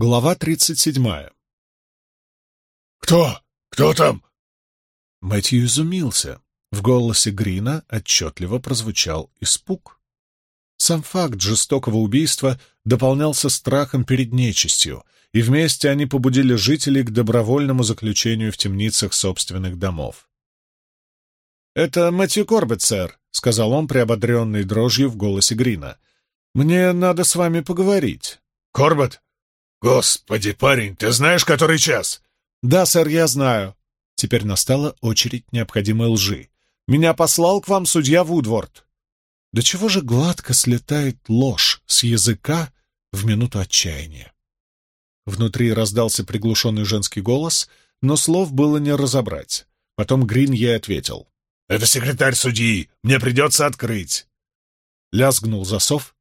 Глава тридцать седьмая. «Кто? Кто там?» Мэтью изумился. В голосе Грина отчетливо прозвучал испуг. Сам факт жестокого убийства дополнялся страхом перед нечистью, и вместе они побудили жителей к добровольному заключению в темницах собственных домов. «Это Мэтью Корбет, сэр», — сказал он, приободренный дрожью в голосе Грина. «Мне надо с вами поговорить». «Корбет? Господи, парень, ты знаешь, который час?» «Да, сэр, я знаю». Теперь настала очередь необходимой лжи. «Меня послал к вам судья Вудворд». Да чего же гладко слетает ложь с языка в минуту отчаяния? Внутри раздался приглушенный женский голос, но слов было не разобрать. Потом Грин ей ответил. «Это секретарь судьи. Мне придется открыть». Лязгнул засов.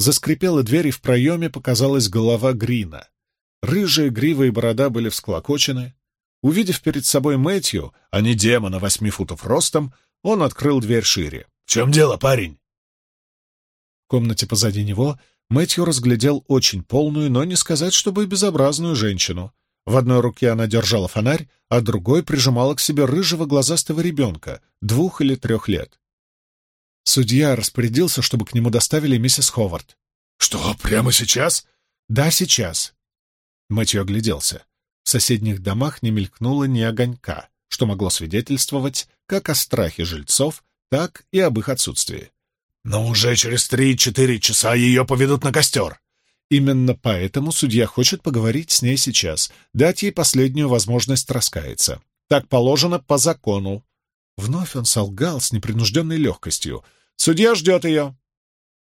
Заскрипела дверь, и в проеме показалась голова Грина. Рыжие грива и борода были всклокочены. Увидев перед собой Мэтью, а не демона восьми футов ростом, он открыл дверь шире. «В чем дело, парень?» В комнате позади него Мэтью разглядел очень полную, но не сказать, чтобы безобразную женщину. В одной руке она держала фонарь, а другой прижимала к себе рыжего глазастого ребенка, двух или трех лет. Судья распорядился, чтобы к нему доставили миссис Ховард. «Что, прямо сейчас?» «Да, сейчас». Мэтью огляделся. В соседних домах не мелькнуло ни огонька, что могло свидетельствовать как о страхе жильцов, так и об их отсутствии. «Но уже через три-четыре часа ее поведут на костер». Именно поэтому судья хочет поговорить с ней сейчас, дать ей последнюю возможность раскаяться. Так положено по закону. Вновь он солгал с непринужденной легкостью. «Судья ждет ее!»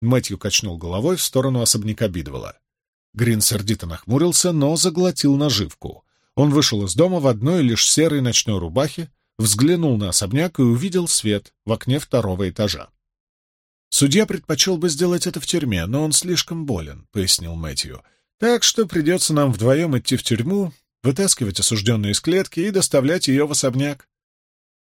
Мэтью качнул головой в сторону особняка Бидвелла. Грин сердито нахмурился, но заглотил наживку. Он вышел из дома в одной лишь серой ночной рубахе, взглянул на особняк и увидел свет в окне второго этажа. «Судья предпочел бы сделать это в тюрьме, но он слишком болен», — пояснил Мэтью. «Так что придется нам вдвоем идти в тюрьму, вытаскивать осужденную из клетки и доставлять ее в особняк».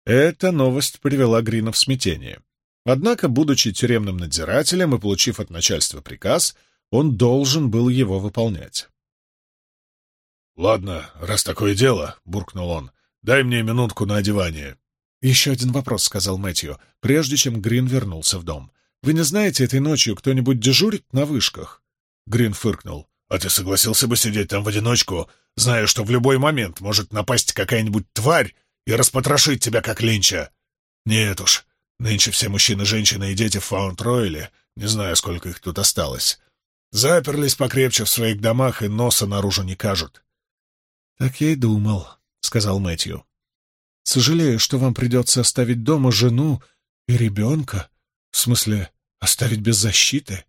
Эта новость привела Грина в смятение. Однако, будучи тюремным надзирателем и получив от начальства приказ, он должен был его выполнять. «Ладно, раз такое дело», — буркнул он, — «дай мне минутку на одевание». «Еще один вопрос», — сказал Мэтью, прежде чем Грин вернулся в дом. «Вы не знаете, этой ночью кто-нибудь дежурит на вышках?» Грин фыркнул. «А ты согласился бы сидеть там в одиночку, зная, что в любой момент может напасть какая-нибудь тварь и распотрошить тебя, как линча? Нет уж, нынче все мужчины, женщины и дети в Фаунд-Ройле, не знаю, сколько их тут осталось, заперлись покрепче в своих домах и носа наружу не кажут». «Так я и думал», — сказал Мэтью. «Сожалею, что вам придется оставить дома жену и ребенка. В смысле, оставить без защиты?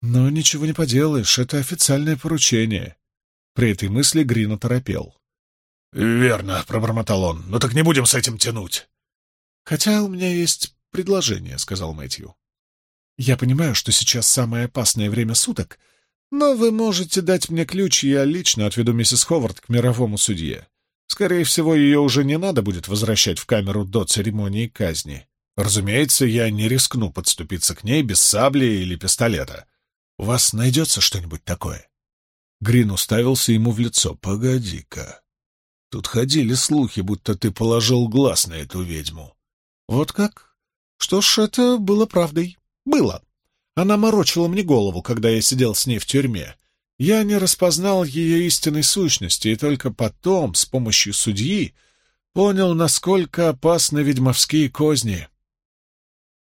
Но ничего не поделаешь, это официальное поручение». При этой мысли Грин оторопел. «Верно», — пробормотал он, — «но так не будем с этим тянуть». «Хотя у меня есть предложение», — сказал Мэтью. «Я понимаю, что сейчас самое опасное время суток, но вы можете дать мне ключ, и я лично отведу миссис Ховард к мировому судье. Скорее всего, ее уже не надо будет возвращать в камеру до церемонии казни. Разумеется, я не рискну подступиться к ней без сабли или пистолета. У вас найдется что-нибудь такое?» Грин уставился ему в лицо. «Погоди-ка. Тут ходили слухи, будто ты положил глаз на эту ведьму». «Вот как? Что ж, это было правдой. Было. Она морочила мне голову, когда я сидел с ней в тюрьме. Я не распознал ее истинной сущности, и только потом, с помощью судьи, понял, насколько опасны ведьмовские козни.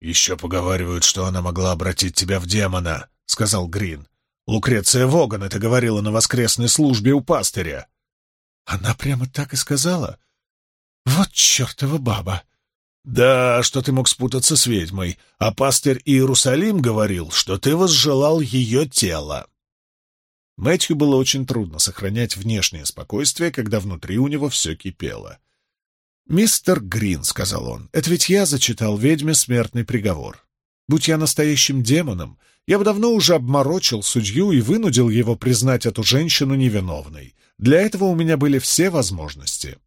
«Еще поговаривают, что она могла обратить тебя в демона», — сказал Грин. «Лукреция Воган это говорила на воскресной службе у пастыря». «Она прямо так и сказала? Вот чертова баба!» «Да, что ты мог спутаться с ведьмой, а пастырь Иерусалим говорил, что ты возжелал ее тело». Мэтью было очень трудно сохранять внешнее спокойствие, когда внутри у него все кипело. «Мистер Грин», — сказал он, — «это ведь я зачитал ведьме смертный приговор. Будь я настоящим демоном, я бы давно уже обморочил судью и вынудил его признать эту женщину невиновной. Для этого у меня были все возможности».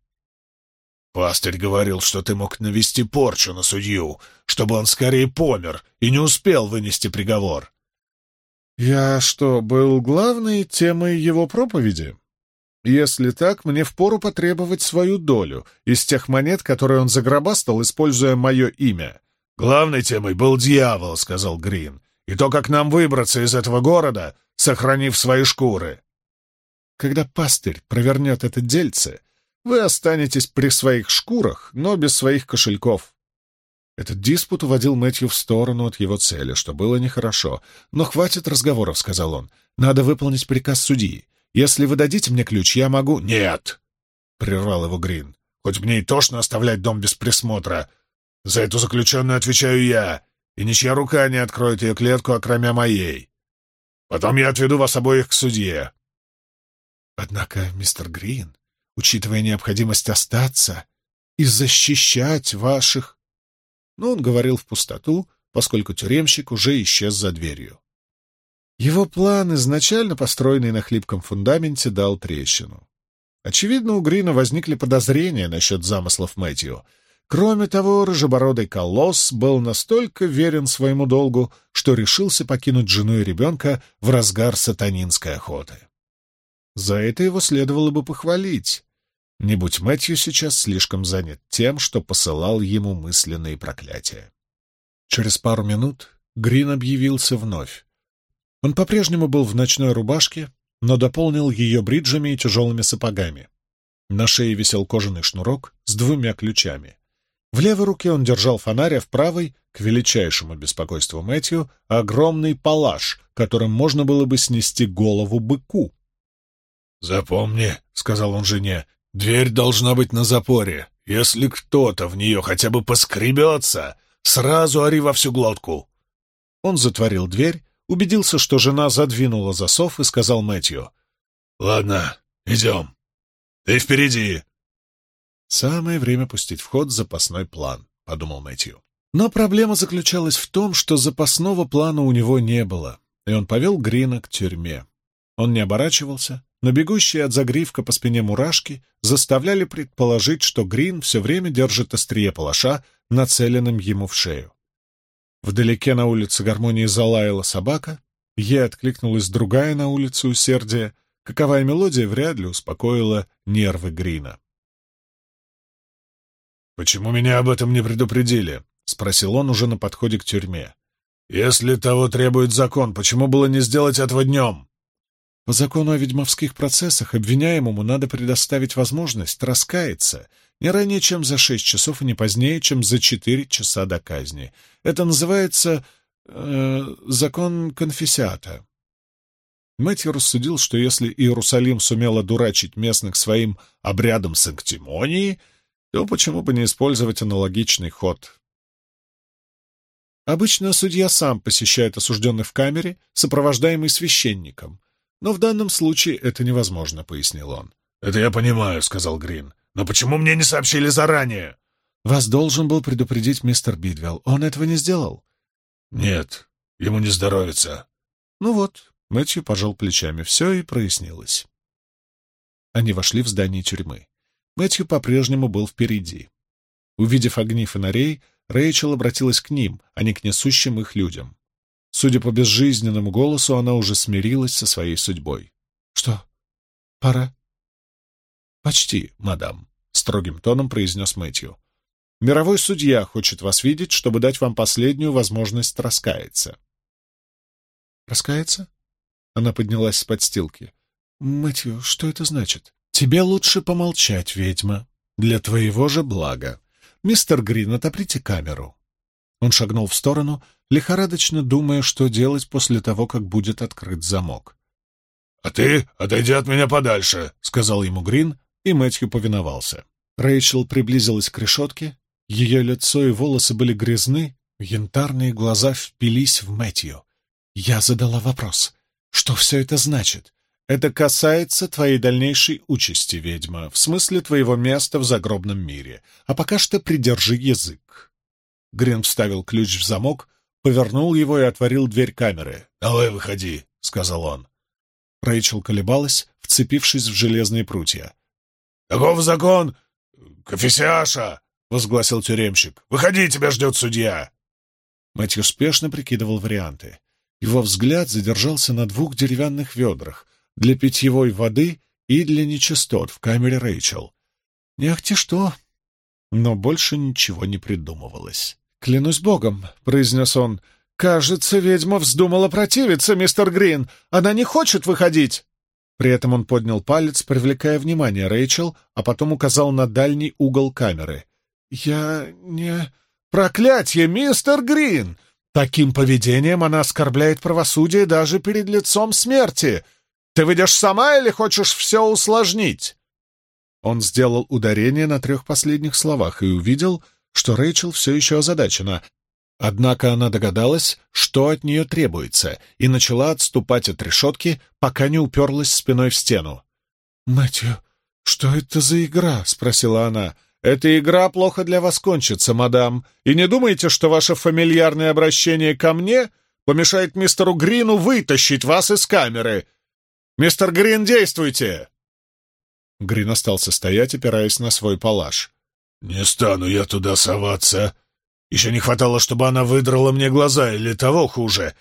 «Пастырь говорил, что ты мог навести порчу на судью, чтобы он скорее помер и не успел вынести приговор». «Я что, был главной темой его проповеди?» Если так, мне впору потребовать свою долю из тех монет, которые он загробастал, используя мое имя. «Главной темой был дьявол», — сказал Грин, «и то, как нам выбраться из этого города, сохранив свои шкуры». Когда пастырь провернет это дельце, вы останетесь при своих шкурах, но без своих кошельков. Этот диспут уводил Мэтью в сторону от его цели, что было нехорошо. «Но хватит разговоров», — сказал он. «Надо выполнить приказ судьи. Если вы дадите мне ключ, я могу...» «Нет!» — прервал его Грин. «Хоть мне и тошно оставлять дом без присмотра. За эту заключенную отвечаю я, и ничья рука не откроет ее клетку, окромя моей. Потом я отведу вас обоих к судье». «Однако, мистер Грин, учитывая необходимость остаться и защищать ваших...» Но он говорил в пустоту, поскольку тюремщик уже исчез за дверью. Его план, изначально построенный на хлипком фундаменте, дал трещину. Очевидно, у Грина возникли подозрения насчет замыслов Мэтью. Кроме того, рыжебородый колосс был настолько верен своему долгу, что решился покинуть жену и ребенка в разгар сатанинской охоты. За это его следовало бы похвалить. Не будь Мэтью сейчас слишком занят тем, что посылал ему мысленные проклятия. Через пару минут Грин объявился вновь. Он по-прежнему был в ночной рубашке, но дополнил ее бриджами и тяжелыми сапогами. На шее висел кожаный шнурок с двумя ключами. В левой руке он держал фонарь, а в правой, к величайшему беспокойству Мэтью, огромный палаш, которым можно было бы снести голову быку. «Запомни», — сказал он жене, — «дверь должна быть на запоре. Если кто-то в нее хотя бы поскребется, сразу ори во всю глотку». Он затворил дверь убедился, что жена задвинула засов и сказал Мэтью. «Ладно, идем. Ты впереди». «Самое время пустить в ход запасной план», — подумал Мэтью. Но проблема заключалась в том, что запасного плана у него не было, и он повел Грина к тюрьме. Он не оборачивался, но бегущие от загривка по спине мурашки заставляли предположить, что Грин все время держит острие палаша, нацеленным ему в шею. Вдалеке на улице гармонии залаяла собака, ей откликнулась другая на улице усердия, каковая мелодия вряд ли успокоила нервы Грина. «Почему меня об этом не предупредили?» — спросил он уже на подходе к тюрьме. «Если того требует закон, почему было не сделать этого днем?» По закону о ведьмовских процессах обвиняемому надо предоставить возможность раскаяться не ранее, чем за шесть часов и не позднее, чем за четыре часа до казни. Это называется э, закон конфессиата. Мэтью рассудил, что если Иерусалим сумел одурачить местных своим обрядом санктимонии, то почему бы не использовать аналогичный ход? Обычно судья сам посещает осужденных в камере, сопровождаемый священником. Но в данном случае это невозможно, — пояснил он. — Это я понимаю, — сказал Грин. Но почему мне не сообщили заранее? Вас должен был предупредить мистер Бидвелл. Он этого не сделал? Нет, ему не здоровится. Ну вот, Мэтью пожал плечами. Все и прояснилось. Они вошли в здание тюрьмы. Мэтью по-прежнему был впереди. Увидев огни фонарей, Рэйчел обратилась к ним, а не к несущим их людям. Судя по безжизненному голосу, она уже смирилась со своей судьбой. — Что? Пора? «Почти, мадам», — строгим тоном произнес Мэтью. «Мировой судья хочет вас видеть, чтобы дать вам последнюю возможность раскаяться». «Раскаяться?» Она поднялась с подстилки. «Мэтью, что это значит?» «Тебе лучше помолчать, ведьма. Для твоего же блага. Мистер Грин, отоприте камеру». Он шагнул в сторону, лихорадочно думая, что делать после того, как будет открыт замок. — А ты отойди от меня подальше, — сказал ему Грин, и Мэтью повиновался. Рэйчел приблизилась к решетке, ее лицо и волосы были грязны, янтарные глаза впились в Мэтью. Я задала вопрос. Что все это значит? Это касается твоей дальнейшей участи, ведьма, в смысле твоего места в загробном мире. А пока что придержи язык. Грин вставил ключ в замок, повернул его и отворил дверь камеры. «Давай выходи», — сказал он. Рэйчел колебалась, вцепившись в железные прутья. «Таков закон! Конфессиаша!» — возгласил тюремщик. «Выходи, тебя ждет судья!» Мэтью спешно прикидывал варианты. Его взгляд задержался на двух деревянных ведрах для питьевой воды и для нечистот в камере Рэйчел. Не ахти что, но больше ничего не придумывалось. «Клянусь богом», — произнес он, — «кажется, ведьма вздумала противиться, мистер Грин. Она не хочет выходить». При этом он поднял палец, привлекая внимание Рэйчел, а потом указал на дальний угол камеры. «Я не...» «Проклятье, мистер Грин! Таким поведением она оскорбляет правосудие даже перед лицом смерти. Ты выйдешь сама или хочешь все усложнить?» Он сделал ударение на трех последних словах и увидел, что Рэйчел все еще озадачена. Однако она догадалась, что от нее требуется, и начала отступать от решетки, пока не уперлась спиной в стену. «Мэтью, что это за игра?» — спросила она. «Эта игра плохо для вас кончится, мадам, и не думайте, что ваше фамильярное обращение ко мне помешает мистеру Грину вытащить вас из камеры. Мистер Грин, действуйте!» Грин остался стоять, опираясь на свой палаш. «Не стану я туда соваться. Еще не хватало, чтобы она выдрала мне глаза, или того хуже.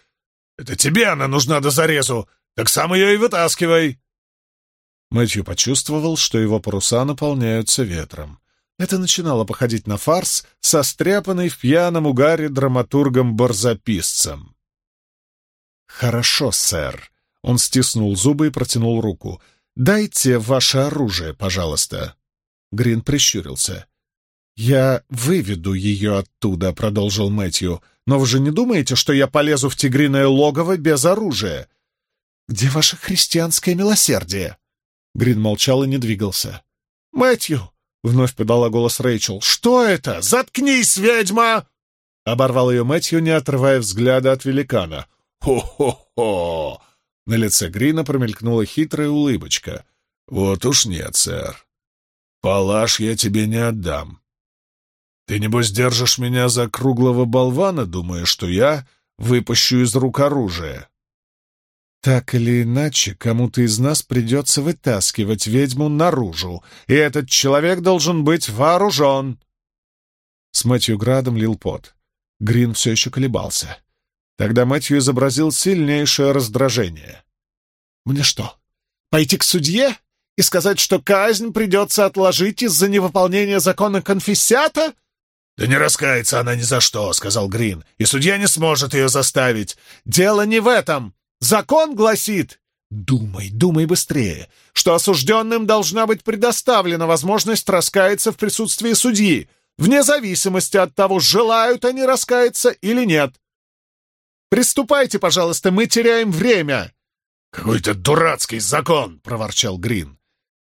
Это тебе она нужна до зарезу, так сам ее и вытаскивай!» Мэтью почувствовал, что его паруса наполняются ветром. Это начинало походить на фарс, состряпанный в пьяном угаре драматургом-барзаписцем. «Хорошо, сэр». Он стиснул зубы и протянул руку. «Дайте ваше оружие, пожалуйста». Грин прищурился. «Я выведу ее оттуда», — продолжил Мэтью. «Но вы же не думаете, что я полезу в тигриное логово без оружия?» «Где ваше христианское милосердие?» Грин молчал и не двигался. «Мэтью!» — вновь подала голос Рэйчел. «Что это? Заткнись, ведьма!» Оборвал ее Мэтью, не отрывая взгляда от великана. «Хо-хо-хо!» На лице Грина промелькнула хитрая улыбочка. «Вот уж нет, сэр. Палаш я тебе не отдам. Ты, небось, держишь меня за круглого болвана, думая, что я выпущу из рук оружие?» Так или иначе, кому-то из нас придется вытаскивать ведьму наружу, и этот человек должен быть вооружен. С Мэтью Градом лил пот. Грин все еще колебался. Тогда Мэтью изобразил сильнейшее раздражение. «Мне что, пойти к судье и сказать, что казнь придется отложить из-за невыполнения закона конфиссиата?» «Да не раскается она ни за что», — сказал Грин, — «и судья не сможет ее заставить. Дело не в этом. Закон гласит, думай, думай быстрее, что осужденным должна быть предоставлена возможность раскаяться в присутствии судьи, вне зависимости от того, желают они раскаяться или нет. Приступайте, пожалуйста, мы теряем время. Какой-то дурацкий закон, проворчал Грин.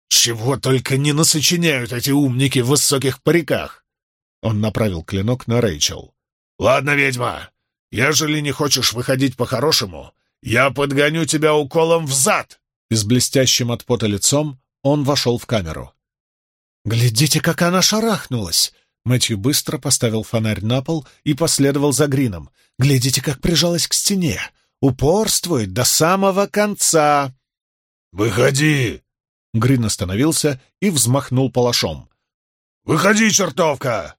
Чего только не насочиняют эти умники в высоких париках. Он направил клинок на Рэйчел. «Ладно, ведьма, ежели не хочешь выходить по-хорошему, «Я подгоню тебя уколом в зад!» И с блестящим от пота лицом он вошел в камеру. «Глядите, как она шарахнулась!» Мэтью быстро поставил фонарь на пол и последовал за Грином. «Глядите, как прижалась к стене! Упорствует до самого конца!» «Выходи!» Грин остановился и взмахнул палашом. «Выходи, чертовка!»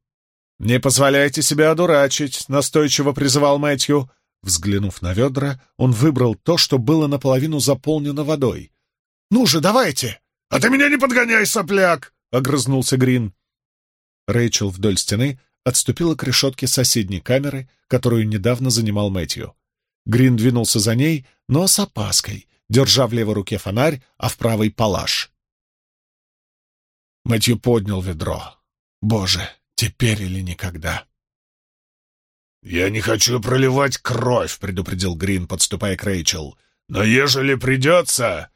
«Не позволяйте себя одурачить», — настойчиво призывал Мэтью. Взглянув на ведра, он выбрал то, что было наполовину заполнено водой. «Ну же, давайте! А ты меня не подгоняй, сопляк!» — огрызнулся Грин. Рэйчел вдоль стены отступила к решетке соседней камеры, которую недавно занимал Мэтью. Грин двинулся за ней, но с опаской, держа в левой руке фонарь, а в правой — палаш. Мэтью поднял ведро. «Боже, теперь или никогда!» «Я не хочу проливать кровь», — предупредил Грин, подступая к Рэйчел. «Но ежели придется...»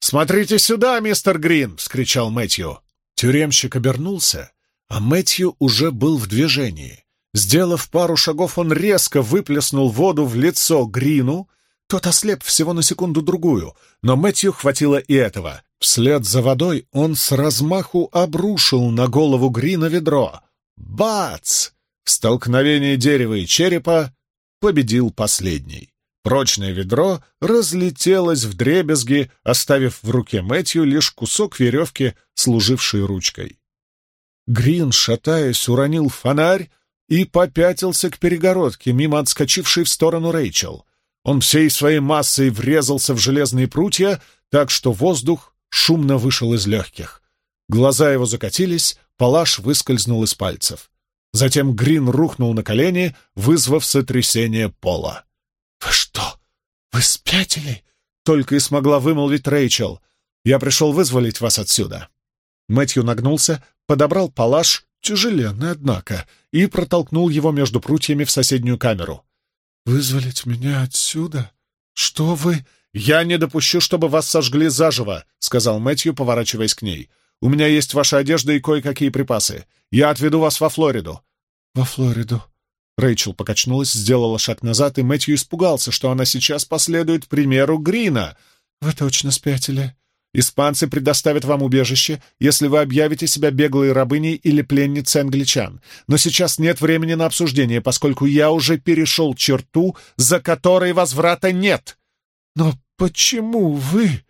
«Смотрите сюда, мистер Грин!» — вскричал Мэтью. Тюремщик обернулся, а Мэтью уже был в движении. Сделав пару шагов, он резко выплеснул воду в лицо Грину. Тот ослеп всего на секунду-другую, но Мэтью хватило и этого. Вслед за водой он с размаху обрушил на голову Грина ведро. Бац! В столкновении дерева и черепа победил последний. Прочное ведро разлетелось в дребезги, оставив в руке Мэтью лишь кусок веревки, служивший ручкой. Грин, шатаясь, уронил фонарь и попятился к перегородке, мимо отскочившей в сторону Рэйчел. Он всей своей массой врезался в железные прутья, так что воздух шумно вышел из легких. Глаза его закатились, палаш выскользнул из пальцев. Затем Грин рухнул на колени, вызвав сотрясение пола. «Вы что, вы спятили?» — только и смогла вымолвить Рэйчел. «Я пришел вызволить вас отсюда». Мэтью нагнулся, подобрал палаш, тяжеленный, однако, и протолкнул его между прутьями в соседнюю камеру. «Вызволить меня отсюда? Что вы...» «Я не допущу, чтобы вас сожгли заживо», — сказал Мэтью, поворачиваясь к ней. «У меня есть ваша одежда и кое-какие припасы. Я отведу вас во Флориду». «Во Флориду?» Рэйчел покачнулась, сделала шаг назад, и Мэтью испугался, что она сейчас последует примеру Грина. «Вы точно спятили?» Испанцы предоставят вам убежище, если вы объявите себя беглой рабыней или пленницей англичан. Но сейчас нет времени на обсуждение, поскольку я уже перешел черту, за которой возврата нет. Но почему вы...»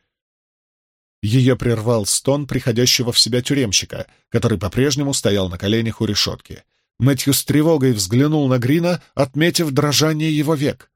Ее прервал стон приходящего в себя тюремщика, который по-прежнему стоял на коленях у решетки. Мэтью с тревогой взглянул на Грина, отметив дрожание его век.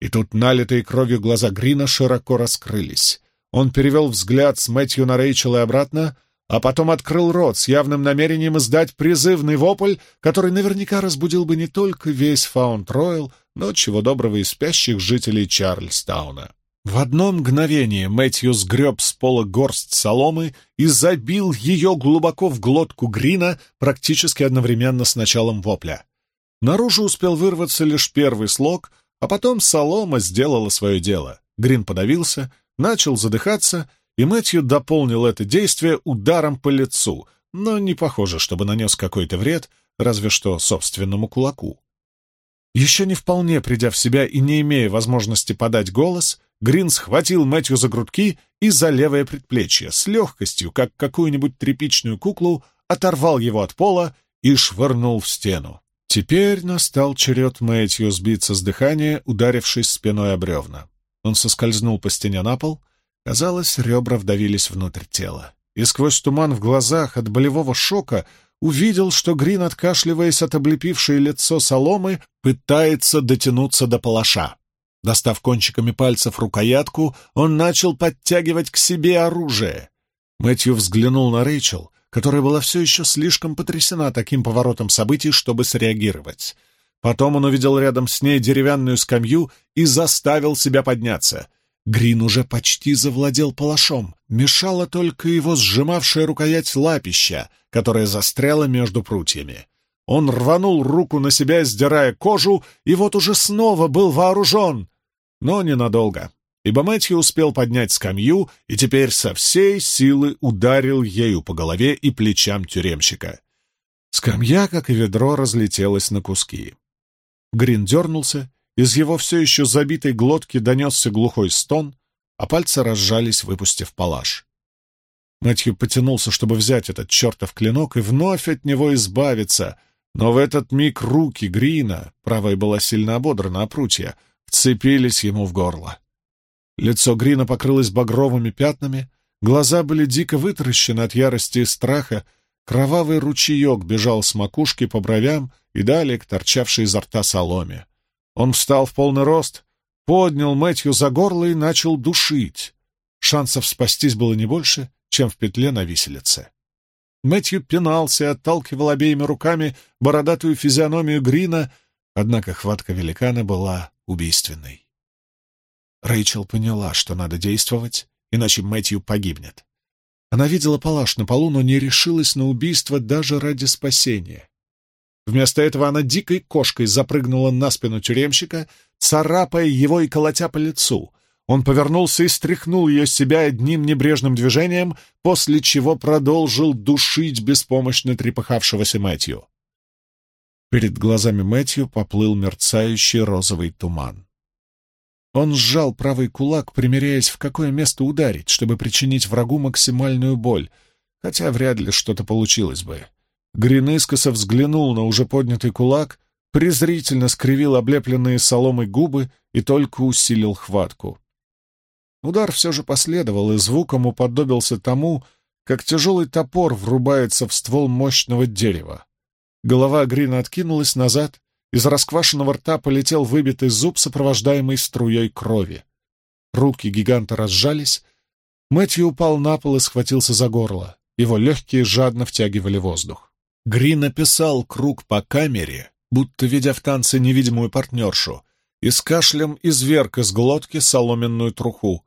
И тут налитые кровью глаза Грина широко раскрылись. Он перевел взгляд с Мэтью на Рэйчел и обратно, а потом открыл рот с явным намерением издать призывный вопль, который наверняка разбудил бы не только весь Фаунд-Ройл, но чего доброго и спящих жителей Чарльстауна. В одно мгновение Мэтью сгреб с пола горсть соломы и забил ее глубоко в глотку Грина практически одновременно с началом вопля. Наружу успел вырваться лишь первый слог, а потом солома сделала свое дело. Грин подавился, начал задыхаться, и Мэтью дополнил это действие ударом по лицу, но не похоже, чтобы нанес какой-то вред, разве что собственному кулаку. Еще не вполне придя в себя и не имея возможности подать голос, Грин схватил Мэтью за грудки и за левое предплечье, с легкостью, как какую-нибудь тряпичную куклу, оторвал его от пола и швырнул в стену. Теперь настал черед Мэтью сбиться с дыхания, ударившись спиной о бревна. Он соскользнул по стене на пол. Казалось, ребра вдавились внутрь тела. И сквозь туман в глазах от болевого шока увидел, что Грин, откашливаясь от облепившей лицо соломы, пытается дотянуться до палаша. Достав кончиками пальцев рукоятку, он начал подтягивать к себе оружие. Мэтью взглянул на Рэйчел, которая была все еще слишком потрясена таким поворотом событий, чтобы среагировать. Потом он увидел рядом с ней деревянную скамью и заставил себя подняться. Грин уже почти завладел палашом. Мешала только его сжимавшая рукоять лапища, которая застряла между прутьями. Он рванул руку на себя, сдирая кожу, и вот уже снова был вооружен. Но ненадолго, ибо Мэтью успел поднять скамью и теперь со всей силы ударил ею по голове и плечам тюремщика. Скамья, как и ведро, разлетелась на куски. Грин дернулся, из его все еще забитой глотки донесся глухой стон, а пальцы разжались, выпустив палаш. Мэтью потянулся, чтобы взять этот чертов клинок и вновь от него избавиться, но в этот миг руки Грина, правая была сильно ободрана о прутья, вцепились ему в горло. Лицо Грина покрылось багровыми пятнами, глаза были дико вытаращены от ярости и страха, Кровавый ручеек бежал с макушки по бровям и далее к торчавшей изо рта соломе. Он встал в полный рост, поднял Мэтью за горло и начал душить. Шансов спастись было не больше, чем в петле на виселице. Мэтью пинался и отталкивал обеими руками бородатую физиономию Грина, однако хватка великана была убийственной. Рэйчел поняла, что надо действовать, иначе Мэтью погибнет. Она видела палаш на полу, но не решилась на убийство даже ради спасения. Вместо этого она дикой кошкой запрыгнула на спину тюремщика, царапая его и колотя по лицу. Он повернулся и стряхнул ее с себя одним небрежным движением, после чего продолжил душить беспомощно трепыхавшегося Мэтью. Перед глазами Мэтью поплыл мерцающий розовый туман. Он сжал правый кулак, примеряясь, в какое место ударить, чтобы причинить врагу максимальную боль, хотя вряд ли что-то получилось бы. Грин искоса взглянул на уже поднятый кулак, презрительно скривил облепленные соломой губы и только усилил хватку. Удар все же последовал, и звуком уподобился тому, как тяжелый топор врубается в ствол мощного дерева. Голова Грина откинулась назад, Из расквашенного рта полетел выбитый зуб, сопровождаемый струей крови. Руки гиганта разжались. Мэтью упал на пол и схватился за горло. Его легкие жадно втягивали воздух. Грин описал круг по камере, будто ведя в танце невидимую партнершу, и с кашлем изверг из глотки соломенную труху.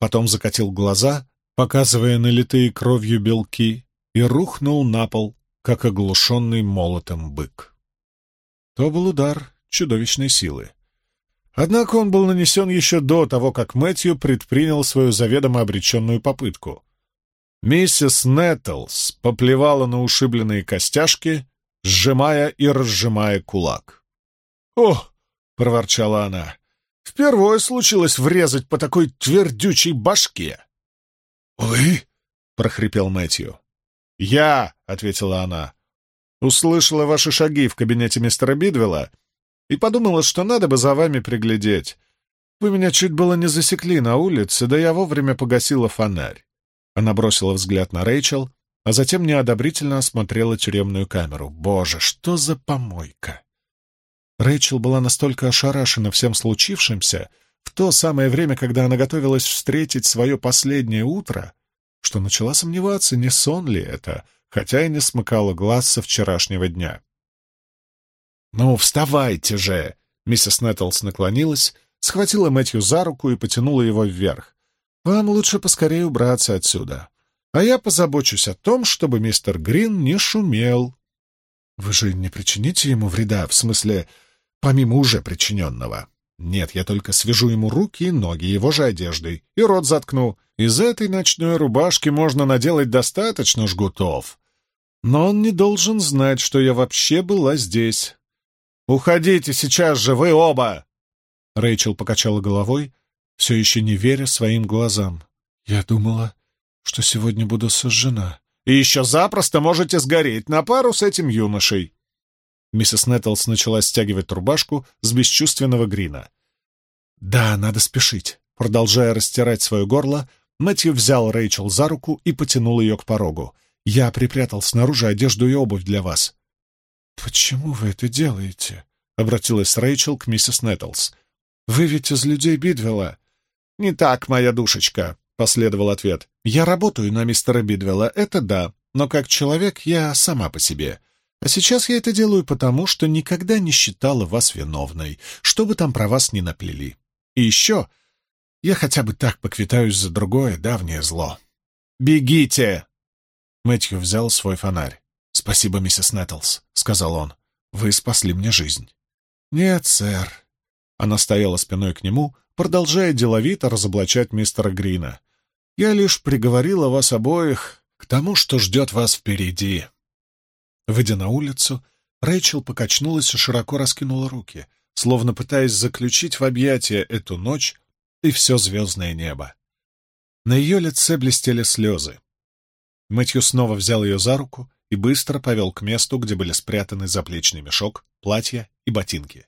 Потом закатил глаза, показывая налитые кровью белки, и рухнул на пол, как оглушенный молотом бык. То был удар чудовищной силы. Однако он был нанесен еще до того, как Мэтью предпринял свою заведомо обреченную попытку. Миссис Нэттлс поплевала на ушибленные костяшки, сжимая и разжимая кулак. «О!» — проворчала она. «Впервые случилось врезать по такой твердючей башке!» «Вы?» — прохрипел Мэтью. «Я!» — ответила она. «Услышала ваши шаги в кабинете мистера Бидвелла и подумала, что надо бы за вами приглядеть. Вы меня чуть было не засекли на улице, да я вовремя погасила фонарь». Она бросила взгляд на Рэйчел, а затем неодобрительно осмотрела тюремную камеру. «Боже, что за помойка!» Рэйчел была настолько ошарашена всем случившимся в то самое время, когда она готовилась встретить свое последнее утро, что начала сомневаться, не сон ли это, хотя и не смыкала глаз со вчерашнего дня. «Ну, вставайте же!» Миссис Нэттлс наклонилась, схватила Мэтью за руку и потянула его вверх. «Вам лучше поскорее убраться отсюда, а я позабочусь о том, чтобы мистер Грин не шумел». «Вы же не причините ему вреда, в смысле, помимо уже причиненного?» «Нет, я только свяжу ему руки и ноги его же одеждой и рот заткну. Из этой ночной рубашки можно наделать достаточно жгутов. Но он не должен знать, что я вообще была здесь. «Уходите сейчас же, вы оба!» Рэйчел покачала головой, все еще не веря своим глазам. «Я думала, что сегодня буду сожжена». «И еще запросто можете сгореть на пару с этим юношей!» Миссис Нэттлс начала стягивать рубашку с бесчувственного Грина. «Да, надо спешить». Продолжая растирать свое горло, Мэтью взял Рэйчел за руку и потянул ее к порогу. «Я припрятал снаружи одежду и обувь для вас». «Почему вы это делаете?» — обратилась Рэйчел к миссис Нэттлс. «Вы ведь из людей Бидвелла». «Не так, моя душечка», — последовал ответ. «Я работаю на мистера Бидвелла, это да, но как человек я сама по себе. А сейчас я это делаю потому, что никогда не считала вас виновной, что бы там про вас ни наплели. И еще я хотя бы так поквитаюсь за другое давнее зло. «Бегите!» Мэтью взял свой фонарь. «Спасибо, миссис Нэттлс», — сказал он. «Вы спасли мне жизнь». «Нет, сэр». Она стояла спиной к нему, продолжая деловито разоблачать мистера Грина. «Я лишь приговорила вас обоих к тому, что ждет вас впереди». Выйдя на улицу, Рэйчел покачнулась и широко раскинула руки, словно пытаясь заключить в объятия эту ночь и все звездное небо. На ее лице блестели слезы. Мэтью снова взял ее за руку и быстро повел к месту, где были спрятаны заплечный мешок, платье и ботинки.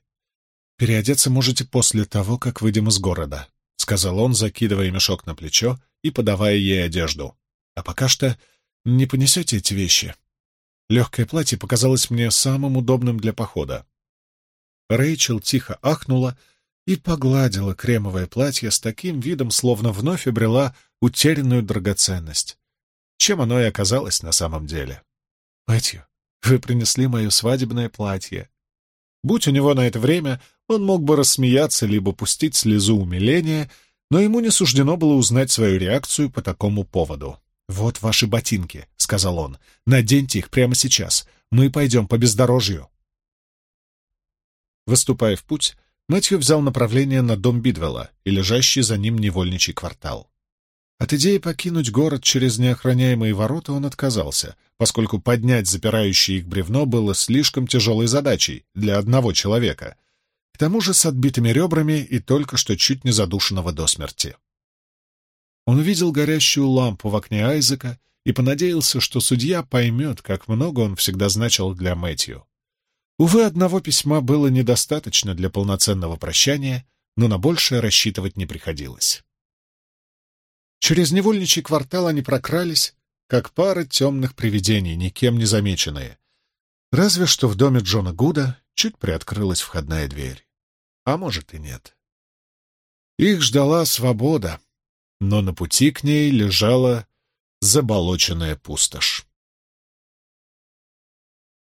«Переодеться можете после того, как выйдем из города», — сказал он, закидывая мешок на плечо и подавая ей одежду. «А пока что не понесете эти вещи. Легкое платье показалось мне самым удобным для похода. Рэйчел тихо ахнула и погладила кремовое платье с таким видом, словно вновь обрела утерянную драгоценность. Чем оно и оказалось на самом деле. «Мэтью, вы принесли мое свадебное платье». Будь у него на это время, он мог бы рассмеяться либо пустить слезу умиления, но ему не суждено было узнать свою реакцию по такому поводу. «Вот ваши ботинки», — сказал он. «Наденьте их прямо сейчас. Мы пойдем по бездорожью». Выступая в путь, Мэтью взял направление на дом Бидвелла и лежащий за ним невольничий квартал. От идеи покинуть город через неохраняемые ворота он отказался, поскольку поднять запирающее их бревно было слишком тяжелой задачей для одного человека, к тому же с отбитыми ребрами и только что чуть не задушенного до смерти. Он увидел горящую лампу в окне Айзека и понадеялся, что судья поймет, как много он всегда значил для Мэтью. Увы, одного письма было недостаточно для полноценного прощания, но на большее рассчитывать не приходилось. Через невольничий квартал они прокрались, как пара темных привидений, никем не замеченные. Разве что в доме Джона Гуда чуть приоткрылась входная дверь. А может и нет. Их ждала свобода, но на пути к ней лежала заболоченная пустошь.